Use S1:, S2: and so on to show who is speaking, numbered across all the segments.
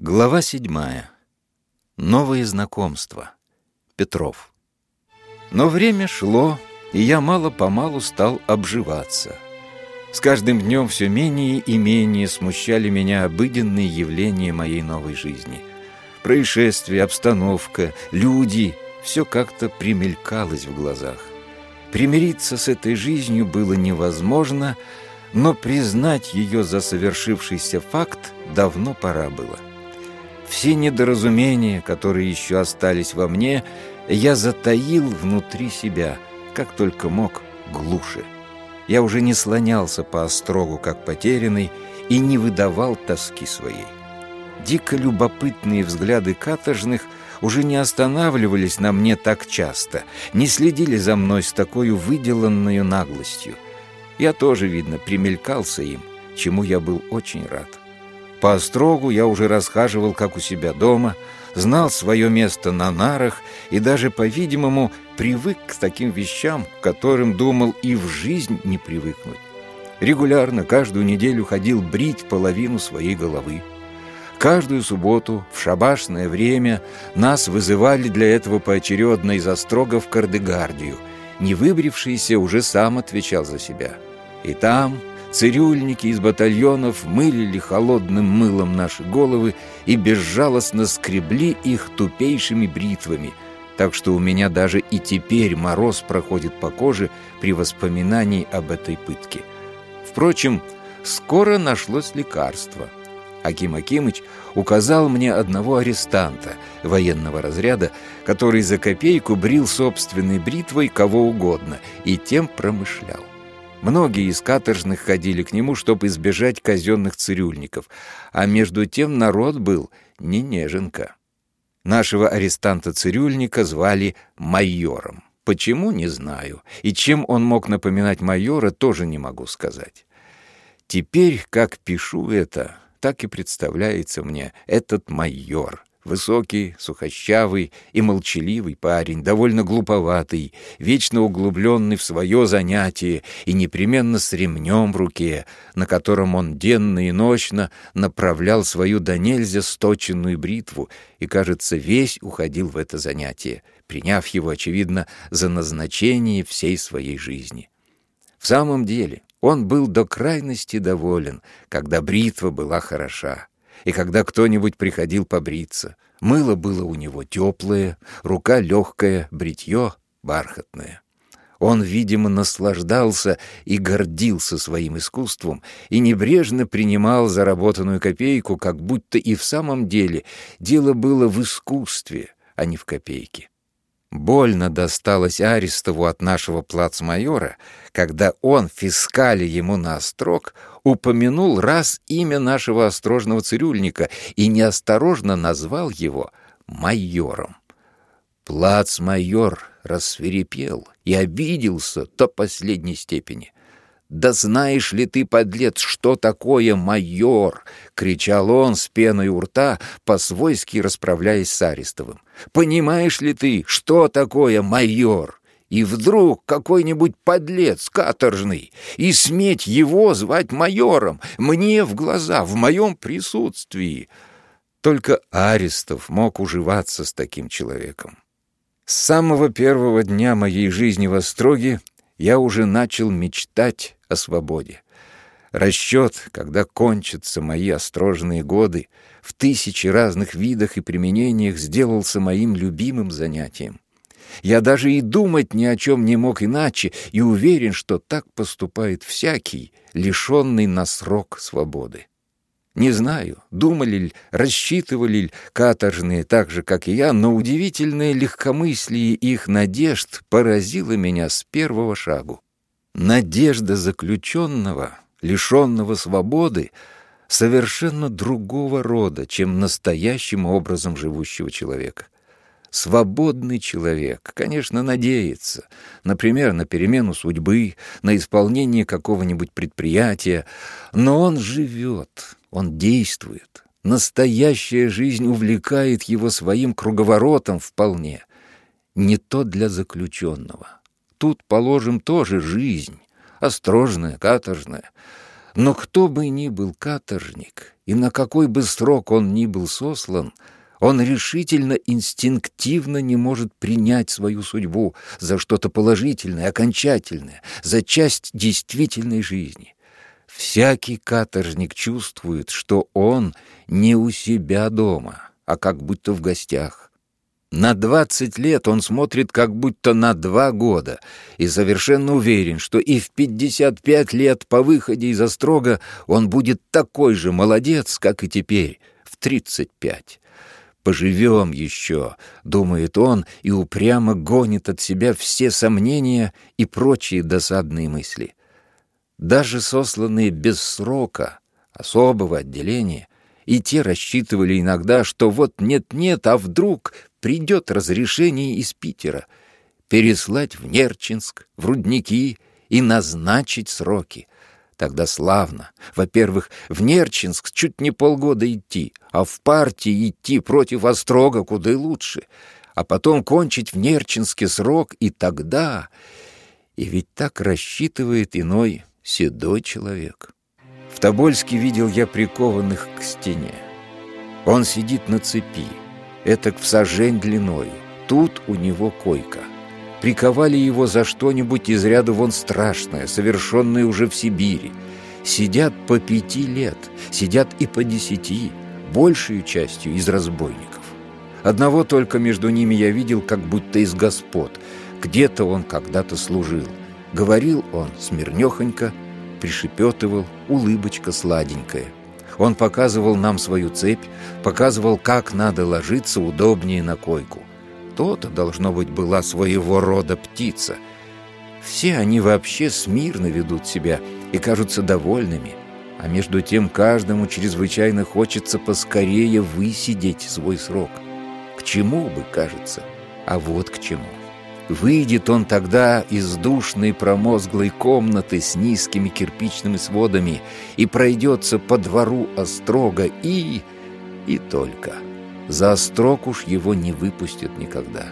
S1: Глава седьмая. Новые знакомства. Петров. Но время шло, и я мало-помалу стал обживаться. С каждым днем все менее и менее смущали меня обыденные явления моей новой жизни. Происшествия, обстановка, люди — все как-то примелькалось в глазах. Примириться с этой жизнью было невозможно, но признать ее за совершившийся факт давно пора было. Все недоразумения, которые еще остались во мне, я затаил внутри себя, как только мог, глуше. Я уже не слонялся по острогу, как потерянный, и не выдавал тоски своей. Дико любопытные взгляды каторжных уже не останавливались на мне так часто, не следили за мной с такой выделанной наглостью. Я тоже, видно, примелькался им, чему я был очень рад. По острогу я уже расхаживал, как у себя дома, знал свое место на нарах и даже, по-видимому, привык к таким вещам, к которым думал и в жизнь не привыкнуть. Регулярно каждую неделю ходил брить половину своей головы. Каждую субботу в шабашное время нас вызывали для этого поочередно из острога в Кардегардию. Не выбрившийся уже сам отвечал за себя. И там Цирюльники из батальонов мылили холодным мылом наши головы и безжалостно скребли их тупейшими бритвами, так что у меня даже и теперь мороз проходит по коже при воспоминании об этой пытке. Впрочем, скоро нашлось лекарство. Аким Акимыч указал мне одного арестанта военного разряда, который за копейку брил собственной бритвой кого угодно и тем промышлял. Многие из каторжных ходили к нему, чтобы избежать казенных цирюльников, а между тем народ был не неженка. Нашего арестанта-цирюльника звали майором. Почему, не знаю, и чем он мог напоминать майора, тоже не могу сказать. Теперь, как пишу это, так и представляется мне этот майор, Высокий, сухощавый и молчаливый парень, довольно глуповатый, вечно углубленный в свое занятие и непременно с ремнем в руке, на котором он денно и ночно направлял свою до нельзя сточенную бритву и, кажется, весь уходил в это занятие, приняв его, очевидно, за назначение всей своей жизни. В самом деле, он был до крайности доволен, когда бритва была хороша и когда кто-нибудь приходил побриться. Мыло было у него теплое, рука легкая, бритье бархатное. Он, видимо, наслаждался и гордился своим искусством и небрежно принимал заработанную копейку, как будто и в самом деле дело было в искусстве, а не в копейке. Больно досталось Арестову от нашего плацмайора, когда он, фискали ему на острог, упомянул раз имя нашего острожного цирюльника и неосторожно назвал его майором. Плацмайор рассверепел и обиделся до последней степени. «Да знаешь ли ты, подлец, что такое майор?» — кричал он с пеной у рта, по-свойски расправляясь с Арестовым. «Понимаешь ли ты, что такое майор?» И вдруг какой-нибудь подлец каторжный, и сметь его звать майором, мне в глаза, в моем присутствии. Только Арестов мог уживаться с таким человеком. С самого первого дня моей жизни в Остроге я уже начал мечтать о свободе. Расчет, когда кончатся мои острожные годы, в тысячи разных видах и применениях сделался моим любимым занятием. Я даже и думать ни о чем не мог иначе и уверен, что так поступает всякий, лишенный на срок свободы. Не знаю, думали ли, рассчитывали ли каторжные так же, как и я, но удивительное легкомыслие их надежд поразило меня с первого шагу. Надежда заключенного, лишенного свободы, совершенно другого рода, чем настоящим образом живущего человека. Свободный человек, конечно, надеется, например, на перемену судьбы, на исполнение какого-нибудь предприятия, но он живет, он действует. Настоящая жизнь увлекает его своим круговоротом вполне. Не то для заключенного. Тут, положим, тоже жизнь, острожная, каторжная. Но кто бы ни был каторжник, и на какой бы срок он ни был сослан, он решительно, инстинктивно не может принять свою судьбу за что-то положительное, окончательное, за часть действительной жизни. Всякий каторжник чувствует, что он не у себя дома, а как будто в гостях. На двадцать лет он смотрит как будто на два года и совершенно уверен, что и в пятьдесят пять лет по выходе из острога он будет такой же молодец, как и теперь, в тридцать пять. «Поживем еще», — думает он и упрямо гонит от себя все сомнения и прочие досадные мысли. Даже сосланные без срока, особого отделения, и те рассчитывали иногда, что вот нет-нет, а вдруг придет разрешение из Питера переслать в Нерчинск, в Рудники и назначить сроки. Тогда славно. Во-первых, в Нерчинск чуть не полгода идти, а в партии идти против Острога куда лучше. А потом кончить в Нерчинске срок, и тогда... И ведь так рассчитывает иной седой человек. В Тобольске видел я прикованных к стене. Он сидит на цепи, этак в сажень длиною. Тут у него койка. Приковали его за что-нибудь из ряда вон страшное, совершенное уже в Сибири. Сидят по пяти лет, сидят и по десяти, большую частью из разбойников. Одного только между ними я видел, как будто из господ. Где-то он когда-то служил. Говорил он смирнехонько, пришепетывал, улыбочка сладенькая. Он показывал нам свою цепь, показывал, как надо ложиться удобнее на койку. То-то, должно быть, была своего рода птица. Все они вообще смирно ведут себя и кажутся довольными, а между тем каждому чрезвычайно хочется поскорее высидеть свой срок. К чему бы, кажется, а вот к чему. Выйдет он тогда из душной промозглой комнаты с низкими кирпичными сводами и пройдется по двору острога и... и только. За острог уж его не выпустят никогда.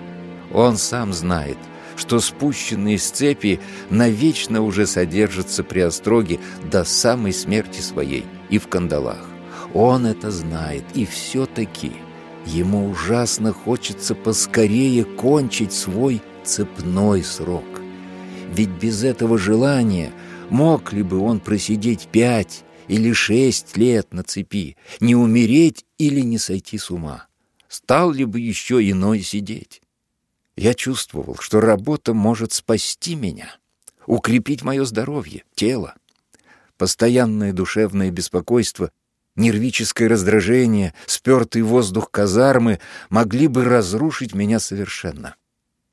S1: Он сам знает, что спущенные с цепи навечно уже содержатся при остроге до самой смерти своей и в кандалах. Он это знает, и все-таки ему ужасно хочется поскорее кончить свой цепной срок. Ведь без этого желания мог ли бы он просидеть пять или шесть лет на цепи, не умереть или не сойти с ума? Стал ли бы еще иной сидеть? Я чувствовал, что работа может спасти меня, укрепить мое здоровье, тело. Постоянное душевное беспокойство, нервическое раздражение, спертый воздух казармы могли бы разрушить меня совершенно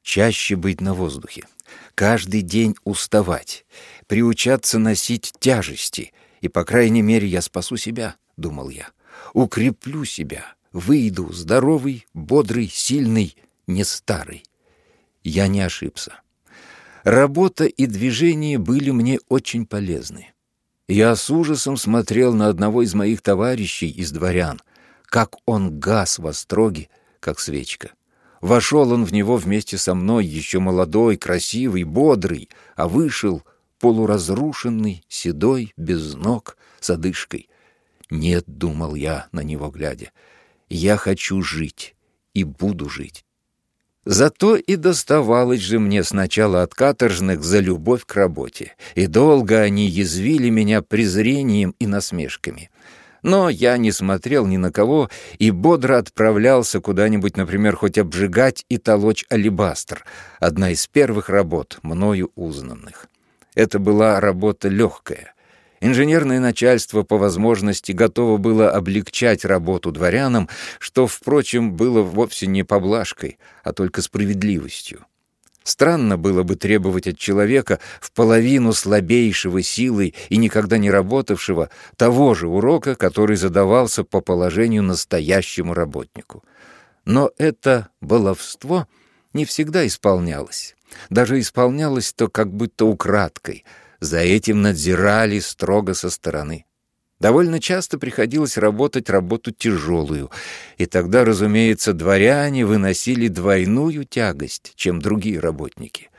S1: чаще быть на воздухе, каждый день уставать, приучаться носить тяжести, и, по крайней мере, я спасу себя, — думал я, — укреплю себя, выйду здоровый, бодрый, сильный, не старый. Я не ошибся. Работа и движение были мне очень полезны. Я с ужасом смотрел на одного из моих товарищей из дворян, как он гас во строге, как свечка. Вошел он в него вместе со мной, еще молодой, красивый, бодрый, а вышел полуразрушенный, седой, без ног, с одышкой. «Нет», — думал я, на него глядя, — «я хочу жить и буду жить». Зато и доставалось же мне сначала от каторжных за любовь к работе, и долго они язвили меня презрением и насмешками. Но я не смотрел ни на кого и бодро отправлялся куда-нибудь, например, хоть обжигать и толочь алебастр, одна из первых работ, мною узнанных. Это была работа легкая. Инженерное начальство по возможности готово было облегчать работу дворянам, что, впрочем, было вовсе не поблажкой, а только справедливостью. Странно было бы требовать от человека в половину слабейшего силой и никогда не работавшего того же урока, который задавался по положению настоящему работнику. Но это баловство не всегда исполнялось. Даже исполнялось то как будто украдкой. За этим надзирали строго со стороны. Довольно часто приходилось работать работу тяжелую, и тогда, разумеется, дворяне выносили двойную тягость, чем другие работники.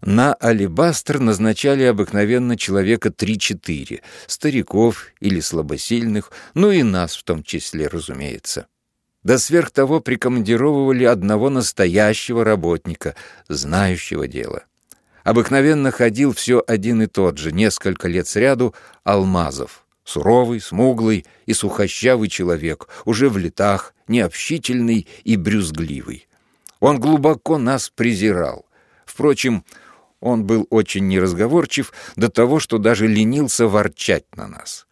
S1: На алебастр назначали обыкновенно человека три-четыре, стариков или слабосильных, ну и нас в том числе, разумеется. Да сверх того прикомандировывали одного настоящего работника, знающего дело. Обыкновенно ходил все один и тот же, несколько лет сряду, Алмазов. Суровый, смуглый и сухощавый человек, уже в летах, необщительный и брюзгливый. Он глубоко нас презирал. Впрочем, он был очень неразговорчив до того, что даже ленился ворчать на нас.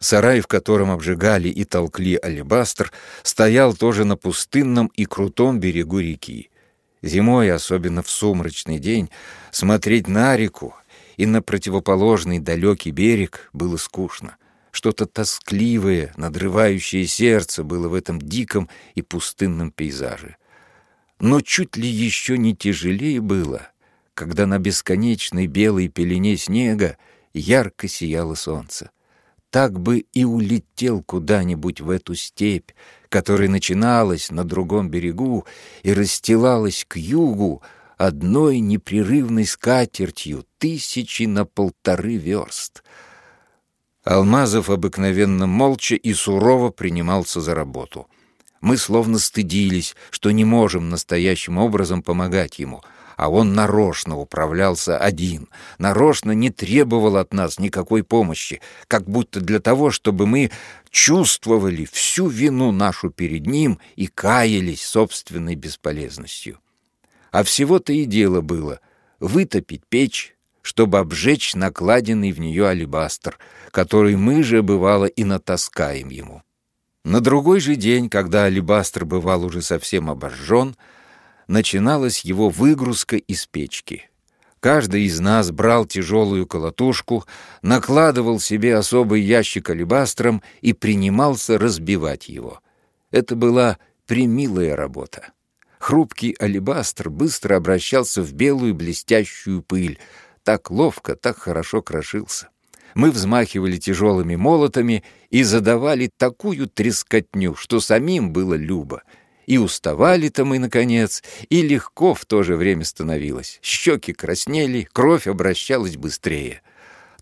S1: Сарай, в котором обжигали и толкли алебастр, стоял тоже на пустынном и крутом берегу реки. Зимой, особенно в сумрачный день, смотреть на реку и на противоположный далекий берег было скучно. Что-то тоскливое, надрывающее сердце было в этом диком и пустынном пейзаже. Но чуть ли еще не тяжелее было — когда на бесконечной белой пелене снега ярко сияло солнце. Так бы и улетел куда-нибудь в эту степь, которая начиналась на другом берегу и расстилалась к югу одной непрерывной скатертью тысячи на полторы верст. Алмазов обыкновенно молча и сурово принимался за работу. Мы словно стыдились, что не можем настоящим образом помогать ему — а он нарочно управлялся один, нарочно не требовал от нас никакой помощи, как будто для того, чтобы мы чувствовали всю вину нашу перед ним и каялись собственной бесполезностью. А всего-то и дело было вытопить печь, чтобы обжечь накладенный в нее алебастр, который мы же, бывало, и натаскаем ему. На другой же день, когда алебастр бывал уже совсем обожжен, начиналась его выгрузка из печки. Каждый из нас брал тяжелую колотушку, накладывал себе особый ящик алебастром и принимался разбивать его. Это была примилая работа. Хрупкий алебастр быстро обращался в белую блестящую пыль. Так ловко, так хорошо крошился. Мы взмахивали тяжелыми молотами и задавали такую трескотню, что самим было любо — и уставали-то мы, наконец, и легко в то же время становилось. Щеки краснели, кровь обращалась быстрее.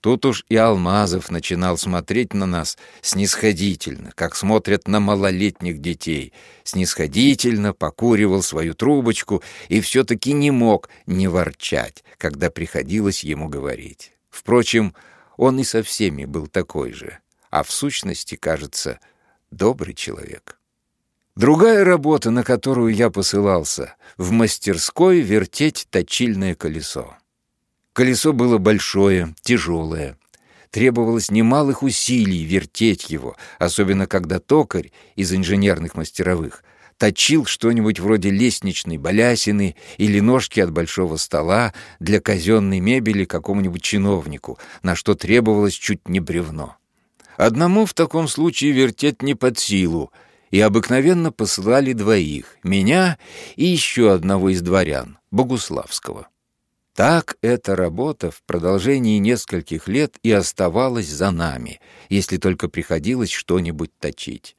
S1: Тут уж и Алмазов начинал смотреть на нас снисходительно, как смотрят на малолетних детей. Снисходительно покуривал свою трубочку и все-таки не мог не ворчать, когда приходилось ему говорить. Впрочем, он и со всеми был такой же, а в сущности, кажется, добрый человек. Другая работа, на которую я посылался, в мастерской вертеть точильное колесо. Колесо было большое, тяжелое. Требовалось немалых усилий вертеть его, особенно когда токарь из инженерных мастеровых точил что-нибудь вроде лестничной балясины или ножки от большого стола для казенной мебели какому-нибудь чиновнику, на что требовалось чуть не бревно. Одному в таком случае вертеть не под силу — и обыкновенно посылали двоих, меня и еще одного из дворян, Богуславского. Так эта работа в продолжении нескольких лет и оставалась за нами, если только приходилось что-нибудь точить.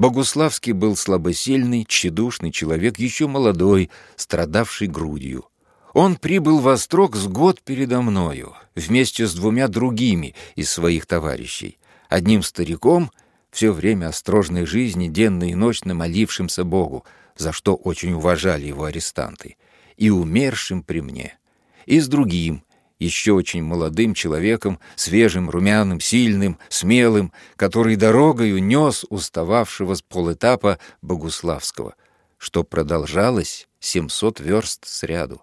S1: Богуславский был слабосильный, тщедушный человек, еще молодой, страдавший грудью. Он прибыл в Острог с год передо мною, вместе с двумя другими из своих товарищей, одним стариком — все время острожной жизни, денно и ночно молившимся Богу, за что очень уважали его арестанты, и умершим при мне, и с другим, еще очень молодым человеком, свежим, румяным, сильным, смелым, который дорогою нес устававшего с полэтапа Богуславского, что продолжалось 700 верст сряду.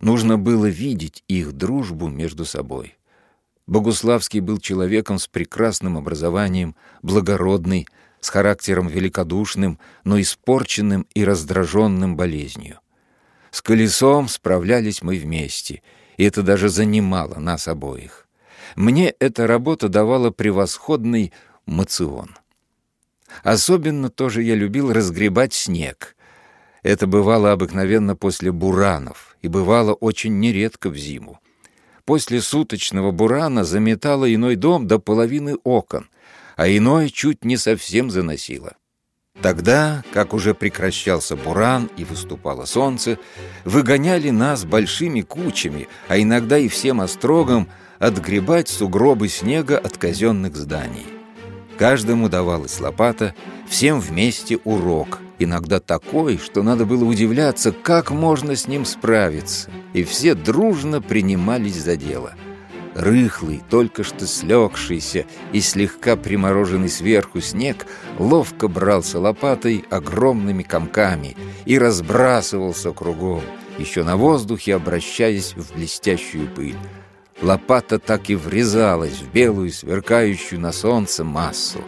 S1: Нужно было видеть их дружбу между собой. Богуславский был человеком с прекрасным образованием, благородный, с характером великодушным, но испорченным и раздраженным болезнью. С колесом справлялись мы вместе, и это даже занимало нас обоих. Мне эта работа давала превосходный мацион. Особенно тоже я любил разгребать снег. Это бывало обыкновенно после буранов и бывало очень нередко в зиму после суточного бурана заметало иной дом до половины окон, а иной чуть не совсем заносило. Тогда, как уже прекращался буран и выступало солнце, выгоняли нас большими кучами, а иногда и всем острогом, отгребать сугробы снега от казенных зданий. Каждому давалась лопата, всем вместе урок, иногда такой, что надо было удивляться, как можно с ним справиться, и все дружно принимались за дело — Рыхлый, только что слегшийся и слегка примороженный сверху снег ловко брался лопатой огромными комками и разбрасывался кругом, еще на воздухе обращаясь в блестящую пыль. Лопата так и врезалась в белую, сверкающую на солнце массу.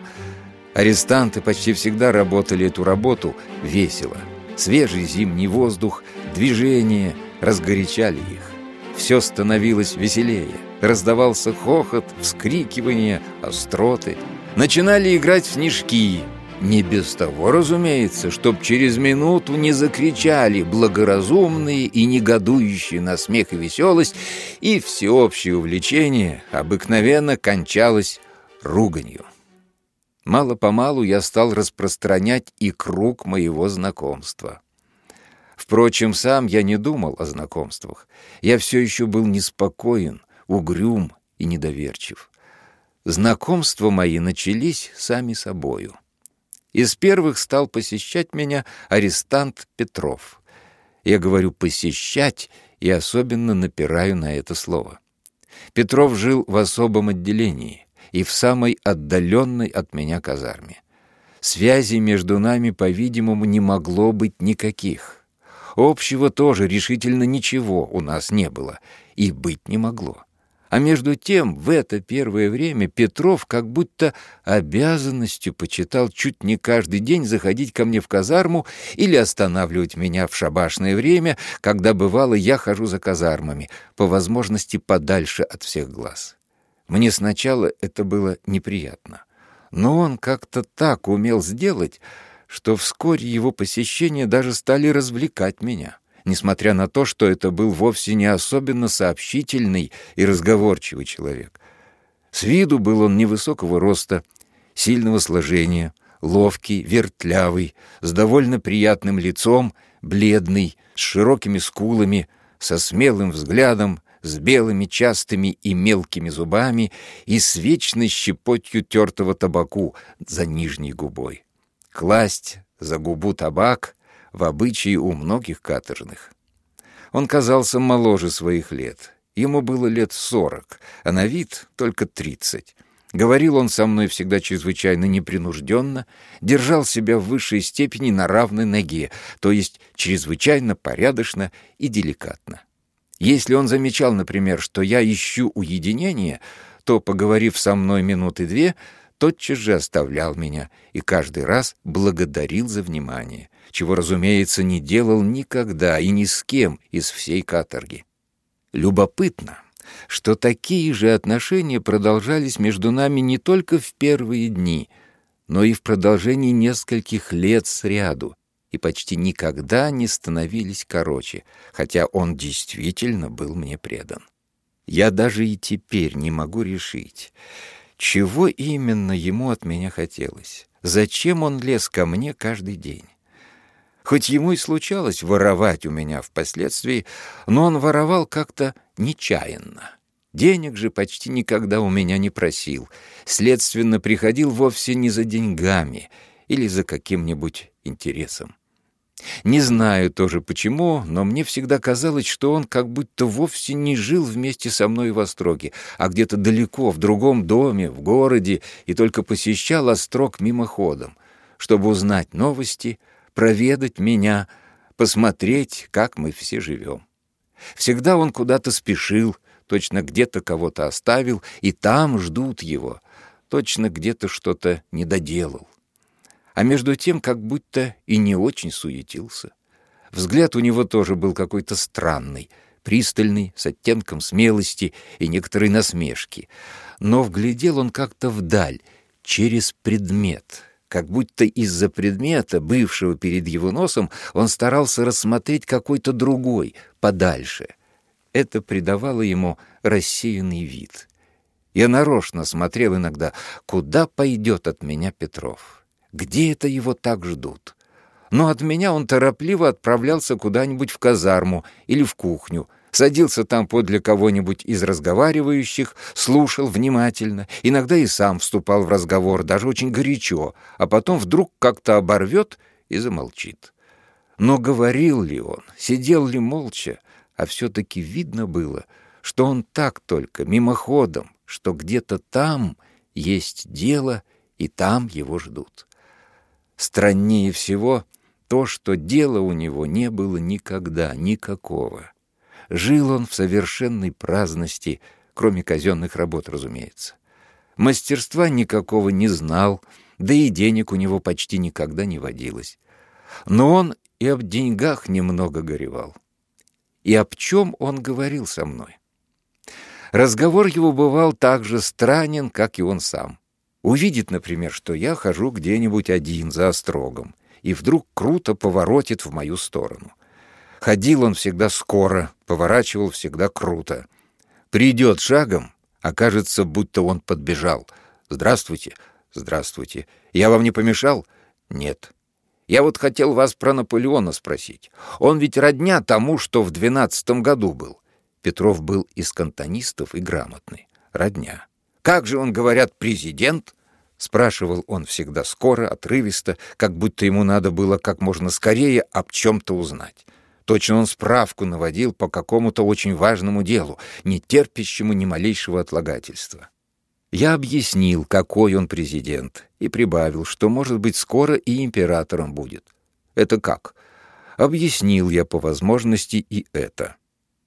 S1: Арестанты почти всегда работали эту работу весело. Свежий зимний воздух, движение разгорячали их. Все становилось веселее. Раздавался хохот, вскрикивание, остроты. Начинали играть в снежки. Не без того, разумеется, чтоб через минуту не закричали благоразумные и негодующие на смех и веселость, и всеобщее увлечение обыкновенно кончалось руганью. Мало-помалу я стал распространять и круг моего знакомства. Впрочем, сам я не думал о знакомствах. Я все еще был неспокоен, угрюм и недоверчив. Знакомства мои начались сами собою. Из первых стал посещать меня арестант Петров. Я говорю «посещать» и особенно напираю на это слово. Петров жил в особом отделении и в самой отдаленной от меня казарме. Связи между нами, по-видимому, не могло быть никаких — Общего тоже решительно ничего у нас не было и быть не могло. А между тем, в это первое время Петров как будто обязанностью почитал чуть не каждый день заходить ко мне в казарму или останавливать меня в шабашное время, когда, бывало, я хожу за казармами, по возможности подальше от всех глаз. Мне сначала это было неприятно. Но он как-то так умел сделать, что вскоре его посещения даже стали развлекать меня, несмотря на то, что это был вовсе не особенно сообщительный и разговорчивый человек. С виду был он невысокого роста, сильного сложения, ловкий, вертлявый, с довольно приятным лицом, бледный, с широкими скулами, со смелым взглядом, с белыми частыми и мелкими зубами и с вечной щепотью тертого табаку за нижней губой класть за губу табак в обычае у многих каторжных. Он казался моложе своих лет. Ему было лет сорок, а на вид только тридцать. Говорил он со мной всегда чрезвычайно непринужденно, держал себя в высшей степени на равной ноге, то есть чрезвычайно порядочно и деликатно. Если он замечал, например, что я ищу уединения, то, поговорив со мной минуты две, тотчас же оставлял меня и каждый раз благодарил за внимание, чего, разумеется, не делал никогда и ни с кем из всей каторги. Любопытно, что такие же отношения продолжались между нами не только в первые дни, но и в продолжении нескольких лет сряду, и почти никогда не становились короче, хотя он действительно был мне предан. Я даже и теперь не могу решить, чего именно ему от меня хотелось? Зачем он лез ко мне каждый день? Хоть ему и случалось воровать у меня впоследствии, но он воровал как-то нечаянно. Денег же почти никогда у меня не просил, следственно, приходил вовсе не за деньгами или за каким-нибудь интересом. Не знаю тоже почему, но мне всегда казалось, что он как будто вовсе не жил вместе со мной в Остроге, а где-то далеко, в другом доме, в городе, и только посещал Острог мимоходом, чтобы узнать новости, проведать меня, посмотреть, как мы все живем. Всегда он куда-то спешил, точно где-то кого-то оставил, и там ждут его, точно где-то что-то не доделал а между тем как будто и не очень суетился. Взгляд у него тоже был какой-то странный, пристальный, с оттенком смелости и некоторой насмешки. Но вглядел он как-то вдаль, через предмет, как будто из-за предмета, бывшего перед его носом, он старался рассмотреть какой-то другой, подальше. Это придавало ему рассеянный вид. Я нарочно смотрел иногда, куда пойдет от меня Петров где это его так ждут. Но от меня он торопливо отправлялся куда-нибудь в казарму или в кухню, садился там подле кого-нибудь из разговаривающих, слушал внимательно, иногда и сам вступал в разговор, даже очень горячо, а потом вдруг как-то оборвет и замолчит. Но говорил ли он, сидел ли молча, а все-таки видно было, что он так только, мимоходом, что где-то там есть дело, и там его ждут. Страннее всего то, что дела у него не было никогда, никакого. Жил он в совершенной праздности, кроме казенных работ, разумеется. Мастерства никакого не знал, да и денег у него почти никогда не водилось. Но он и об деньгах немного горевал. И об чем он говорил со мной? Разговор его бывал так же странен, как и он сам. Увидит, например, что я хожу где-нибудь один за острогом, и вдруг круто поворотит в мою сторону. Ходил он всегда скоро, поворачивал всегда круто. Придет шагом, окажется, будто он подбежал. «Здравствуйте, здравствуйте. Я вам не помешал?» «Нет». Я вот хотел вас про Наполеона спросить. Он ведь родня тому, что в двенадцатом году был. Петров был из кантонистов и грамотный. Родня. Как же он, говорят, президент? Спрашивал он всегда скоро, отрывисто, как будто ему надо было как можно скорее об чем-то узнать. Точно он справку наводил по какому-то очень важному делу, не терпящему ни малейшего отлагательства. Я объяснил, какой он президент, и прибавил, что, может быть, скоро и императором будет. Это как? Объяснил я по возможности и это.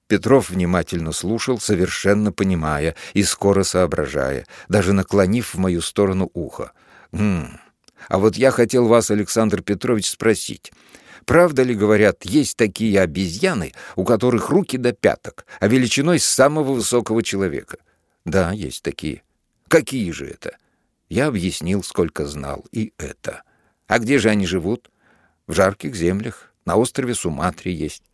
S1: Петров внимательно слушал, совершенно понимая и скоро соображая, даже наклонив в мою сторону ухо. «Хм, а вот я хотел вас, Александр Петрович, спросить». Правда ли, говорят, есть такие обезьяны, у которых руки до пяток, а величиной самого высокого человека? Да, есть такие. Какие же это? Я объяснил, сколько знал, и это. А где же они живут? В жарких землях, на острове Суматри есть.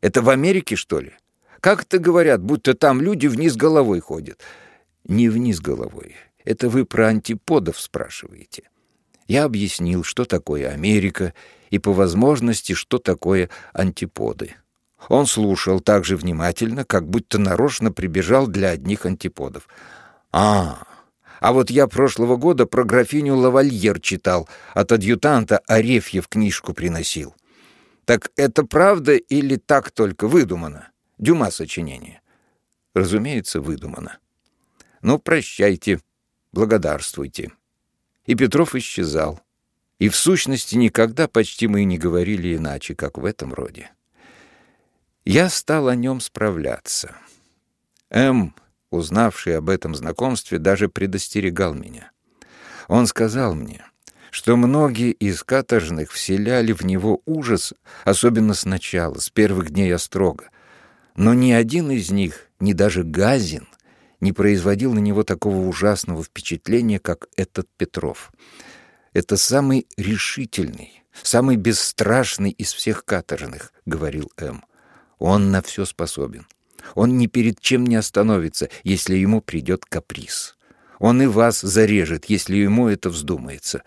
S1: Это в Америке, что ли? Как-то говорят, будто там люди вниз головой ходят. Не вниз головой. Это вы про антиподов спрашиваете. Я объяснил, что такое Америка, и по возможности, что такое антиподы. Он слушал так же внимательно, как будто нарочно прибежал для одних антиподов — а, а вот я прошлого года про графиню Лавальер читал, от адъютанта Арефьев книжку приносил. Так это правда или так только выдумано? Дюма сочинение. Разумеется, выдумано. Ну, прощайте, благодарствуйте. И Петров исчезал. И в сущности никогда почти мы не говорили иначе, как в этом роде. Я стал о нем справляться. М узнавший об этом знакомстве, даже предостерегал меня. Он сказал мне, что многие из каторжных вселяли в него ужас, особенно сначала, с первых дней острога. Но ни один из них, ни даже Газин, не производил на него такого ужасного впечатления, как этот Петров. Это самый решительный, самый бесстрашный из всех каторжных, — говорил М. Он на все способен. Он ни перед чем не остановится, если ему придет каприз. Он и вас зарежет, если ему это вздумается.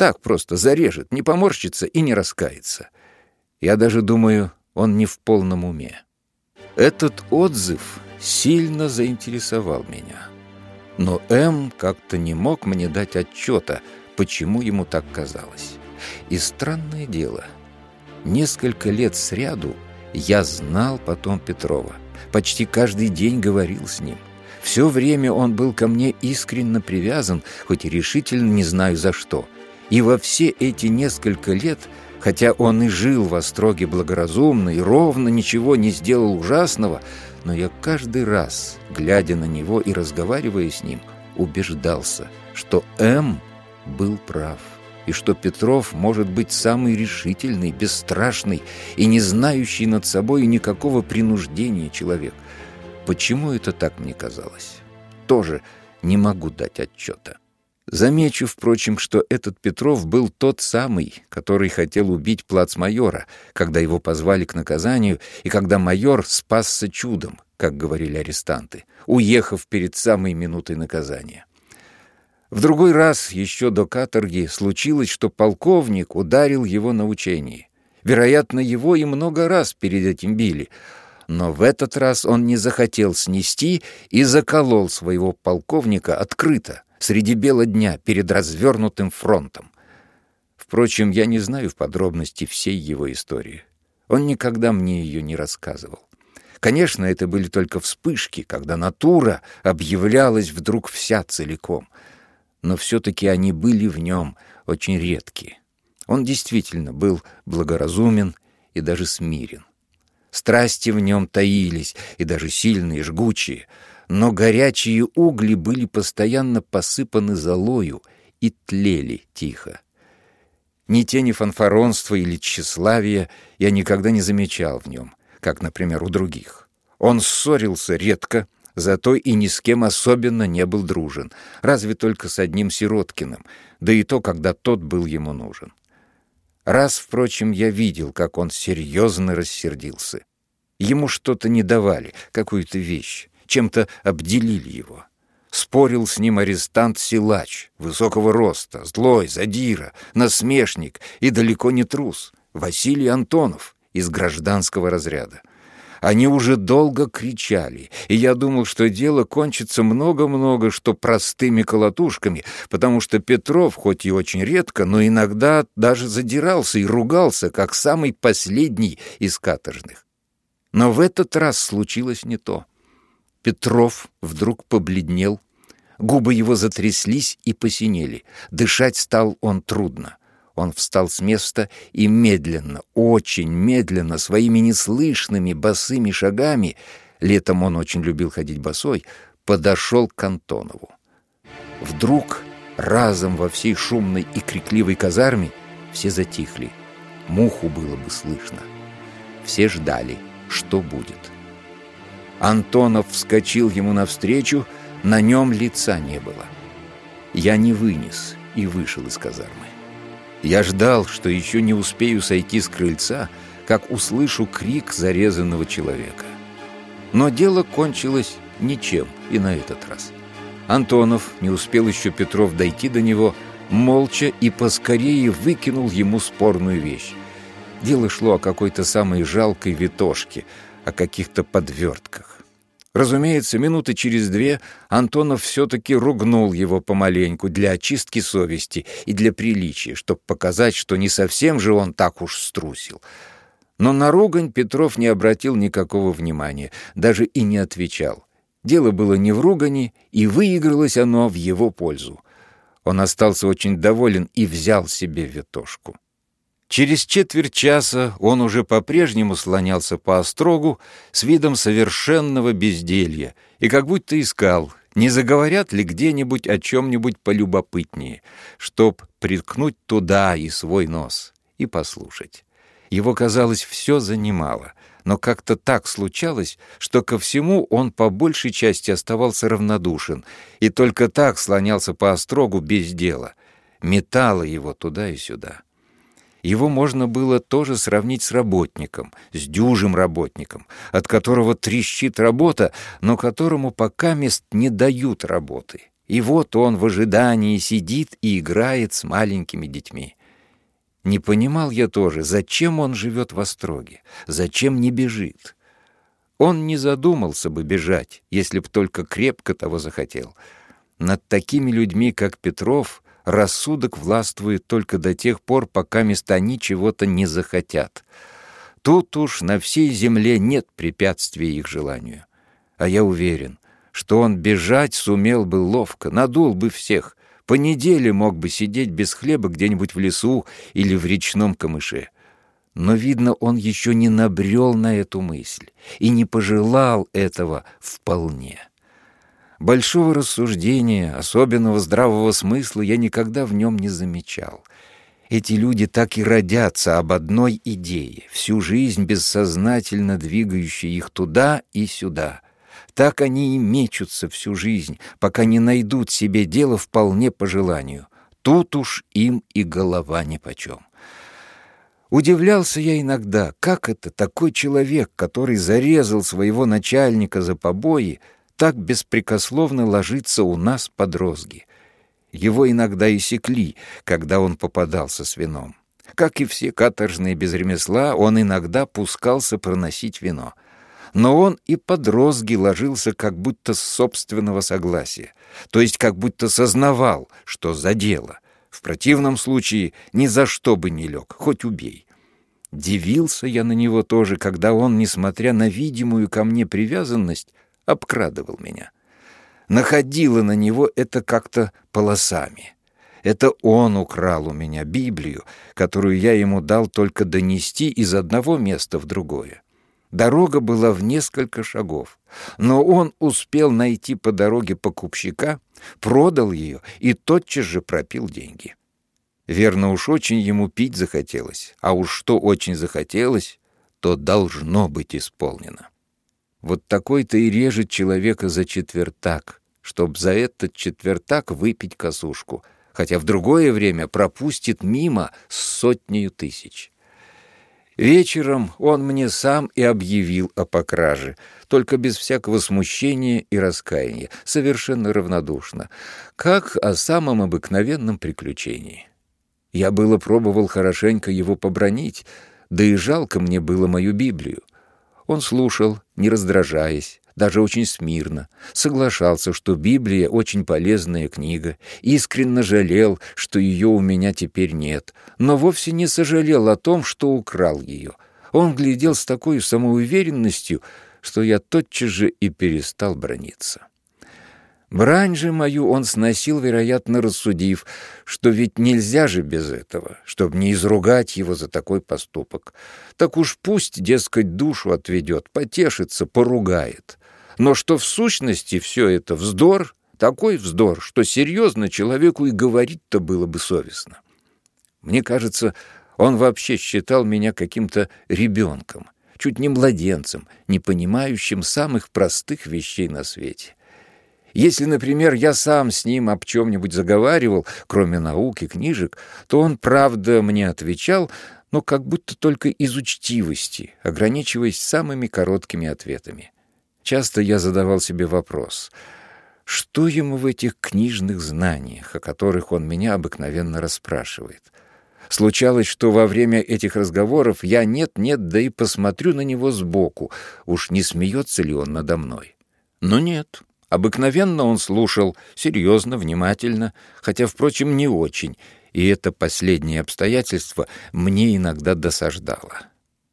S1: Так просто зарежет, не поморщится и не раскается. Я даже думаю, он не в полном уме. Этот отзыв сильно заинтересовал меня. Но М как-то не мог мне дать отчета, почему ему так казалось. И странное дело, несколько лет сряду я знал потом Петрова — почти каждый день говорил с ним. Все время он был ко мне искренне привязан, хоть и решительно не знаю за что. И во все эти несколько лет, хотя он и жил во строге благоразумно и ровно ничего не сделал ужасного, но я каждый раз, глядя на него и разговаривая с ним, убеждался, что М был прав и что Петров может быть самый решительный, бесстрашный и не знающий над собой никакого принуждения человек. Почему это так мне казалось? Тоже не могу дать отчета. Замечу, впрочем, что этот Петров был тот самый, который хотел убить плацмайора, когда его позвали к наказанию, и когда майор спасся чудом, как говорили арестанты, уехав перед самой минутой наказания. В другой раз, еще до каторги, случилось, что полковник ударил его на учении. Вероятно, его и много раз перед этим били. Но в этот раз он не захотел снести и заколол своего полковника открыто, среди бела дня, перед развернутым фронтом. Впрочем, я не знаю в подробности всей его истории. Он никогда мне ее не рассказывал. Конечно, это были только вспышки, когда натура объявлялась вдруг вся целиком — но все-таки они были в нем очень редкие. Он действительно был благоразумен и даже смирен. Страсти в нем таились, и даже сильные, жгучие, но горячие угли были постоянно посыпаны золою и тлели тихо. Ни тени фанфаронства или тщеславия я никогда не замечал в нем, как, например, у других. Он ссорился редко, Зато и ни с кем особенно не был дружен, разве только с одним Сироткиным, да и то, когда тот был ему нужен. Раз, впрочем, я видел, как он серьезно рассердился. Ему что-то не давали, какую-то вещь, чем-то обделили его. Спорил с ним арестант-силач, высокого роста, злой, задира, насмешник и далеко не трус, Василий Антонов из гражданского разряда. Они уже долго кричали, и я думал, что дело кончится много-много, что простыми колотушками, потому что Петров, хоть и очень редко, но иногда даже задирался и ругался, как самый последний из каторжных. Но в этот раз случилось не то. Петров вдруг побледнел, губы его затряслись и посинели. Дышать стал он трудно. Он встал с места и медленно, очень медленно, своими неслышными босыми шагами, летом он очень любил ходить босой, подошел к Антонову. Вдруг разом во всей шумной и крикливой казарме все затихли. Муху было бы слышно. Все ждали, что будет. Антонов вскочил ему навстречу, на нем лица не было. Я не вынес и вышел из казармы. Я ждал, что еще не успею сойти с крыльца, как услышу крик зарезанного человека. Но дело кончилось ничем и на этот раз. Антонов, не успел еще Петров дойти до него, молча и поскорее выкинул ему спорную вещь. Дело шло о какой-то самой жалкой витошке, о каких-то подвертках. Разумеется, минуты через две Антонов все-таки ругнул его помаленьку для очистки совести и для приличия, чтобы показать, что не совсем же он так уж струсил. Но на ругань Петров не обратил никакого внимания, даже и не отвечал. Дело было не в ругани, и выигралось оно в его пользу. Он остался очень доволен и взял себе ветошку. Через четверть часа он уже по-прежнему слонялся по острогу с видом совершенного безделья и как будто искал, не заговорят ли где-нибудь о чем-нибудь полюбопытнее, чтоб приткнуть туда и свой нос и послушать. Его, казалось, все занимало, но как-то так случалось, что ко всему он по большей части оставался равнодушен и только так слонялся по острогу без дела. Метало его туда и сюда. Его можно было тоже сравнить с работником, с дюжим работником, от которого трещит работа, но которому пока мест не дают работы. И вот он в ожидании сидит и играет с маленькими детьми. Не понимал я тоже, зачем он живет в Остроге, зачем не бежит. Он не задумался бы бежать, если б только крепко того захотел. Над такими людьми, как Петров, рассудок властвует только до тех пор, пока места они чего-то не захотят. Тут уж на всей земле нет препятствий их желанию. А я уверен, что он бежать сумел бы ловко, надул бы всех. По неделе мог бы сидеть без хлеба где-нибудь в лесу или в речном камыше. Но, видно, он еще не набрел на эту мысль и не пожелал этого вполне. Большого рассуждения, особенного здравого смысла я никогда в нем не замечал. Эти люди так и родятся об одной идее, всю жизнь бессознательно двигающей их туда и сюда. Так они и мечутся всю жизнь, пока не найдут себе дело вполне по желанию. Тут уж им и голова нипочем. Удивлялся я иногда, как это такой человек, который зарезал своего начальника за побои, так беспрекословно ложится у нас под розги. Его иногда и секли, когда он попадался с вином. Как и все каторжные без ремесла, он иногда пускался проносить вино. Но он и под розги ложился как будто с собственного согласия, то есть как будто сознавал, что за дело. В противном случае ни за что бы не лег, хоть убей. Дивился я на него тоже, когда он, несмотря на видимую ко мне привязанность, обкрадывал меня. Находило на него это как-то полосами. Это он украл у меня Библию, которую я ему дал только донести из одного места в другое. Дорога была в несколько шагов, но он успел найти по дороге покупщика, продал ее и тотчас же пропил деньги. Верно уж очень ему пить захотелось, а уж что очень захотелось, то должно быть исполнено. Вот такой-то и режет человека за четвертак, чтоб за этот четвертак выпить косушку, хотя в другое время пропустит мимо сотнею тысяч. Вечером он мне сам и объявил о покраже, только без всякого смущения и раскаяния, совершенно равнодушно, как о самом обыкновенном приключении. Я было пробовал хорошенько его побронить, да и жалко мне было мою Библию. Он слушал, не раздражаясь, даже очень смирно, соглашался, что Библия очень полезная книга, искренне жалел, что ее у меня теперь нет, но вовсе не сожалел о том, что украл ее. Он глядел с такой самоуверенностью, что я тотчас же и перестал брониться. Брань же мою он сносил, вероятно, рассудив, что ведь нельзя же без этого, чтобы не изругать его за такой поступок. Так уж пусть, дескать, душу отведет, потешится, поругает. Но что в сущности все это вздор, такой вздор, что серьезно человеку и говорить-то было бы совестно. Мне кажется, он вообще считал меня каким-то ребенком, чуть не младенцем, не понимающим самых простых вещей на свете. Если, например, я сам с ним об чем-нибудь заговаривал, кроме науки, книжек, то он, правда, мне отвечал, но как будто только из учтивости, ограничиваясь самыми короткими ответами. Часто я задавал себе вопрос, что ему в этих книжных знаниях, о которых он меня обыкновенно расспрашивает. Случалось, что во время этих разговоров я нет-нет, да и посмотрю на него сбоку, уж не смеется ли он надо мной. Но нет, Обыкновенно он слушал серьезно, внимательно, хотя, впрочем, не очень, и это последнее обстоятельство мне иногда досаждало.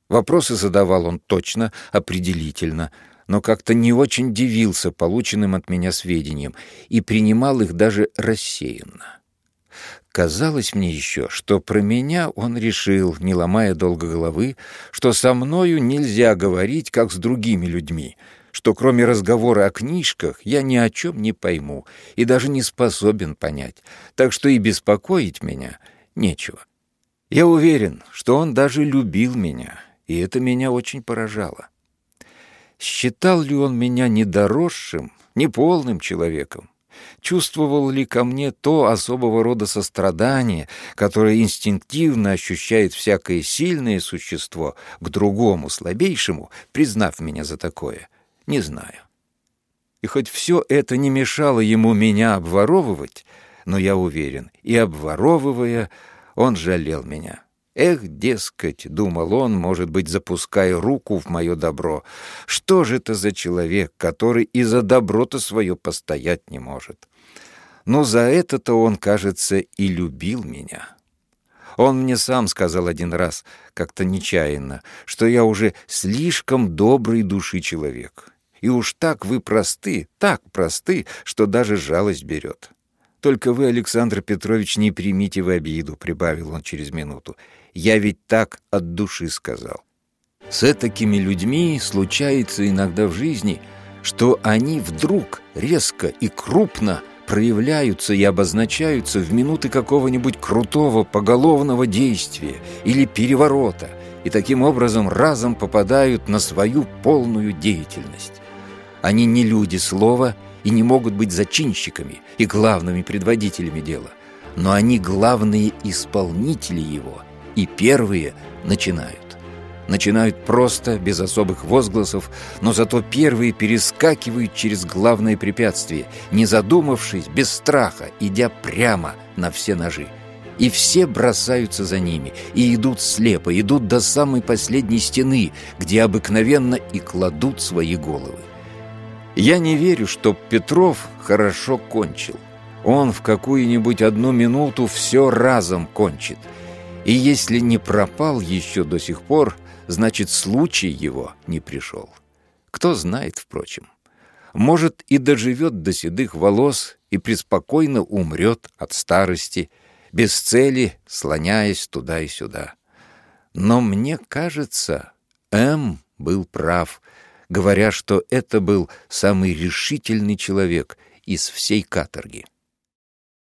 S1: Вопросы задавал он точно, определительно, но как-то не очень дивился полученным от меня сведениям и принимал их даже рассеянно. Казалось мне еще, что про меня он решил, не ломая долго головы, что со мною нельзя говорить, как с другими людьми — что кроме разговора о книжках я ни о чем не пойму и даже не способен понять, так что и беспокоить меня нечего. Я уверен, что он даже любил меня, и это меня очень поражало. Считал ли он меня недоросшим, неполным человеком? Чувствовал ли ко мне то особого рода сострадание, которое инстинктивно ощущает всякое сильное существо к другому, слабейшему, признав меня за такое? Не знаю. И хоть все это не мешало ему меня обворовывать, но я уверен, и обворовывая, он жалел меня. Эх, дескать, думал он, может быть, запуская руку в мое добро, что же это за человек, который и за добро-то свое постоять не может? Но за это-то он, кажется, и любил меня». Он мне сам сказал один раз, как-то нечаянно, что я уже слишком доброй души человек. И уж так вы просты, так просты, что даже жалость берет. Только вы, Александр Петрович, не примите в обиду, прибавил он через минуту. Я ведь так от души сказал. С такими людьми случается иногда в жизни, что они вдруг резко и крупно проявляются и обозначаются в минуты какого-нибудь крутого поголовного действия или переворота, и таким образом разом попадают на свою полную деятельность. Они не люди слова и не могут быть зачинщиками и главными предводителями дела, но они главные исполнители его и первые начинают. начинают просто, без особых возгласов, но зато первые перескакивают через главное препятствие, не задумавшись, без страха, идя прямо на все ножи. И все бросаются за ними, и идут слепо, идут до самой последней стены, где обыкновенно и кладут свои головы. Я не верю, что Петров хорошо кончил. Он в какую-нибудь одну минуту все разом кончит. И если не пропал еще до сих пор, значит, случай его не пришел. Кто знает, впрочем. Может, и доживет до седых волос и преспокойно умрет от старости, без цели, слоняясь туда и сюда. Но мне кажется, М был прав, говоря, что это был самый решительный человек из всей каторги.